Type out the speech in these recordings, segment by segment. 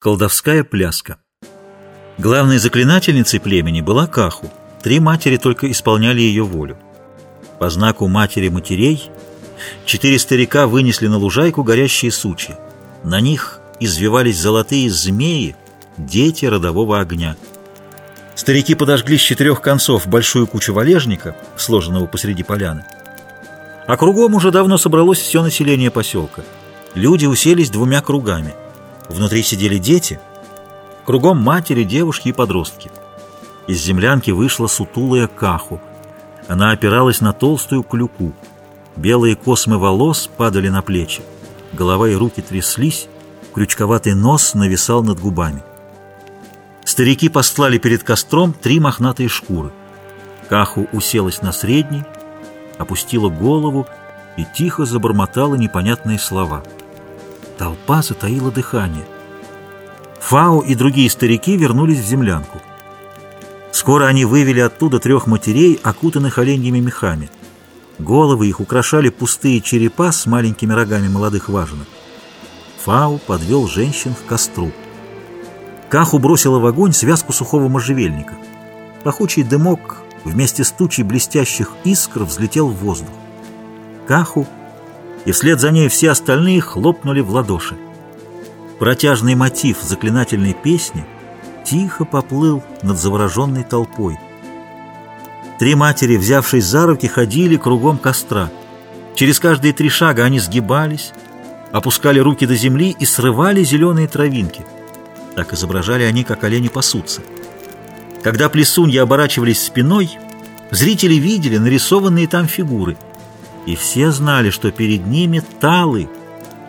Колдовская пляска. Главной заклинательницей племени была Каху. Три матери только исполняли ее волю. По знаку матери матерей четыре старика вынесли на лужайку горящие сучи. На них извивались золотые змеи, дети родового огня. Старики подожгли с четырех концов большую кучу валежника, сложенного посреди поляны. А кругом уже давно собралось все население поселка. Люди уселись двумя кругами – Внутри сидели дети, кругом матери, девушки и подростки. Из землянки вышла сутулая каху. Она опиралась на толстую клюку. Белые космы волос падали на плечи. Голова и руки тряслись, крючковатый нос нависал над губами. Старики постлали перед костром три мохнатые шкуры. Каху уселась на средний, опустила голову и тихо забормотала непонятные слова — Толпа затаила дыхание. Фау и другие старики вернулись в землянку. Скоро они вывели оттуда трех матерей, окутанных оленьими мехами. Головы их украшали пустые черепа с маленькими рогами молодых важенок. Фау подвел женщин к костру. Каху бросила в огонь связку сухого можжевельника. Пахучий дымок вместе с тучей блестящих искр взлетел в воздух. Каху и вслед за ней все остальные хлопнули в ладоши. Протяжный мотив заклинательной песни тихо поплыл над завороженной толпой. Три матери, взявшись за руки, ходили кругом костра. Через каждые три шага они сгибались, опускали руки до земли и срывали зеленые травинки. Так изображали они, как олени пасутся. Когда плесуньи оборачивались спиной, зрители видели нарисованные там фигуры — и все знали, что перед ними талы,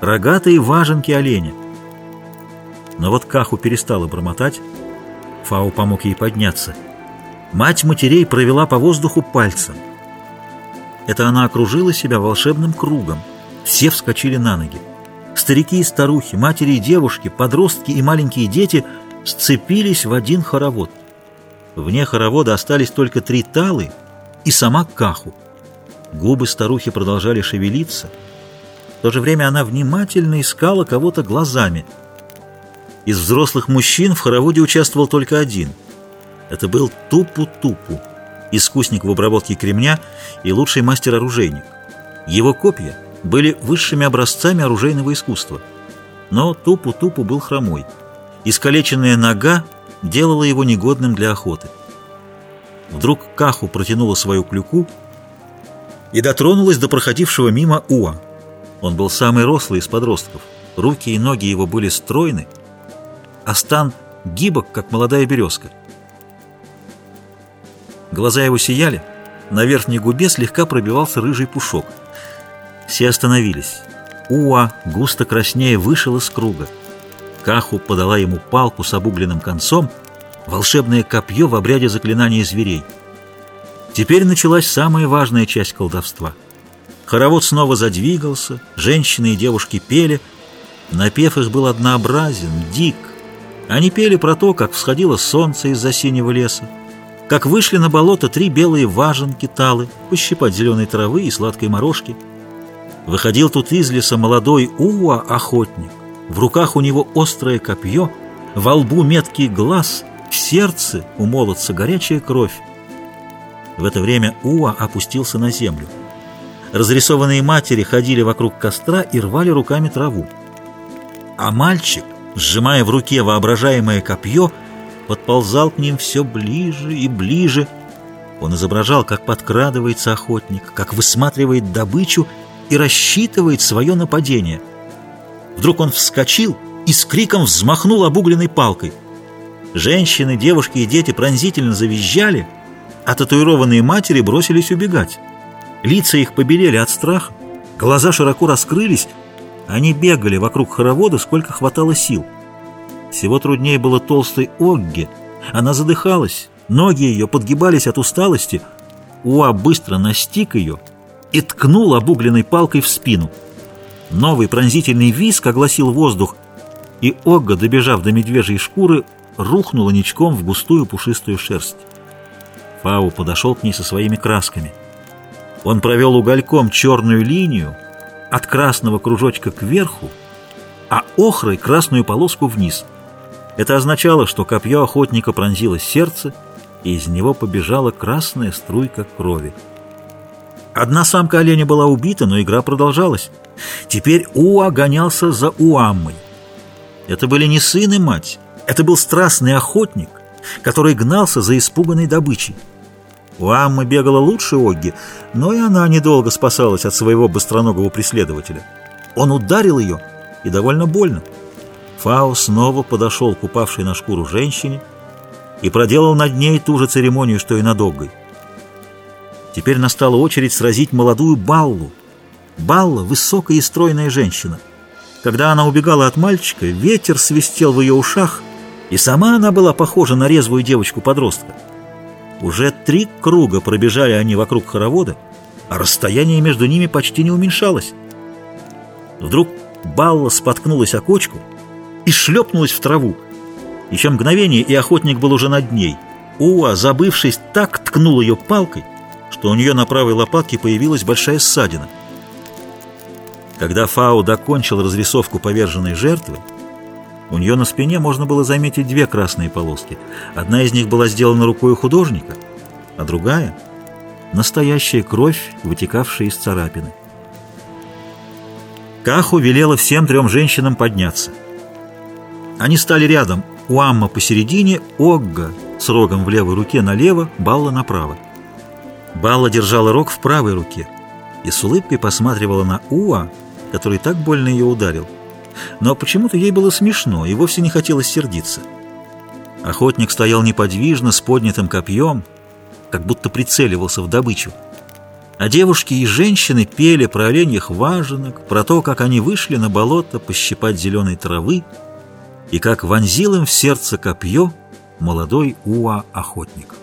рогатые важенки оленя. Но вот Каху перестала бормотать, Фау помог ей подняться. Мать матерей провела по воздуху пальцем. Это она окружила себя волшебным кругом. Все вскочили на ноги. Старики и старухи, матери и девушки, подростки и маленькие дети сцепились в один хоровод. Вне хоровода остались только три талы и сама Каху. Губы старухи продолжали шевелиться. В то же время она внимательно искала кого-то глазами. Из взрослых мужчин в хороводе участвовал только один. Это был Тупу-Тупу, искусник в обработке кремня и лучший мастер-оружейник. Его копья были высшими образцами оружейного искусства. Но Тупу-Тупу был хромой. Искалеченная нога делала его негодным для охоты. Вдруг Каху протянула свою клюку и дотронулась до проходившего мимо Уа. Он был самый рослый из подростков. Руки и ноги его были стройны, а стан гибок, как молодая березка. Глаза его сияли, на верхней губе слегка пробивался рыжий пушок. Все остановились. Уа, густо краснее, вышел из круга. Каху подала ему палку с обугленным концом, волшебное копье в обряде заклинания зверей — Теперь началась самая важная часть колдовства. Хоровод снова задвигался, женщины и девушки пели. Напев их был однообразен, дик. Они пели про то, как всходило солнце из-за синего леса, как вышли на болото три белые важенки талы, пощипать зеленой травы и сладкой морожки. Выходил тут из леса молодой Уа-охотник. В руках у него острое копье, во лбу меткий глаз, в сердце у молодца горячая кровь. В это время Уа опустился на землю. Разрисованные матери ходили вокруг костра и рвали руками траву. А мальчик, сжимая в руке воображаемое копье, подползал к ним все ближе и ближе. Он изображал, как подкрадывается охотник, как высматривает добычу и рассчитывает свое нападение. Вдруг он вскочил и с криком взмахнул обугленной палкой. Женщины, девушки и дети пронзительно завизжали — а татуированные матери бросились убегать. Лица их побелели от страха, глаза широко раскрылись, они бегали вокруг хоровода, сколько хватало сил. Всего труднее было толстой Огге. Она задыхалась, ноги ее подгибались от усталости. Уа быстро настиг ее и ткнул обугленной палкой в спину. Новый пронзительный виск огласил воздух, и Огга, добежав до медвежьей шкуры, рухнула ничком в густую пушистую шерсть. Фау подошел к ней со своими красками. Он провел угольком черную линию от красного кружочка кверху, а охрой красную полоску вниз. Это означало, что копье охотника пронзило сердце, и из него побежала красная струйка крови. Одна самка оленя была убита, но игра продолжалась. Теперь Уа гонялся за Уаммой. Это были не сын и мать, это был страстный охотник, который гнался за испуганной добычей. Уамма бегала лучше Огги, но и она недолго спасалась от своего быстроногого преследователя. Он ударил ее, и довольно больно. Фао снова подошел к упавшей на шкуру женщине и проделал над ней ту же церемонию, что и над Оггой. Теперь настала очередь сразить молодую Баллу. Балла — высокая и стройная женщина. Когда она убегала от мальчика, ветер свистел в ее ушах, и сама она была похожа на резвую девочку-подростка. Уже три круга пробежали они вокруг хоровода, а расстояние между ними почти не уменьшалось. Вдруг Балла споткнулась о кочку и шлепнулась в траву. Еще мгновение, и охотник был уже над ней. Уа, забывшись, так ткнул ее палкой, что у нее на правой лопатке появилась большая ссадина. Когда Фау докончил разрисовку поверженной жертвы, у нее на спине можно было заметить две красные полоски. Одна из них была сделана рукой художника, а другая — настоящая кровь, вытекавшая из царапины. Каху велела всем трем женщинам подняться. Они стали рядом, Уамма посередине, Огга с рогом в левой руке налево, Балла направо. Балла держала рог в правой руке и с улыбкой посматривала на Уа, который так больно ее ударил. Но почему-то ей было смешно и вовсе не хотелось сердиться. Охотник стоял неподвижно с поднятым копьем, как будто прицеливался в добычу. А девушки и женщины пели про оленьих важенок, про то, как они вышли на болото пощипать зеленой травы, и как вонзил им в сердце копье молодой Уа-охотник.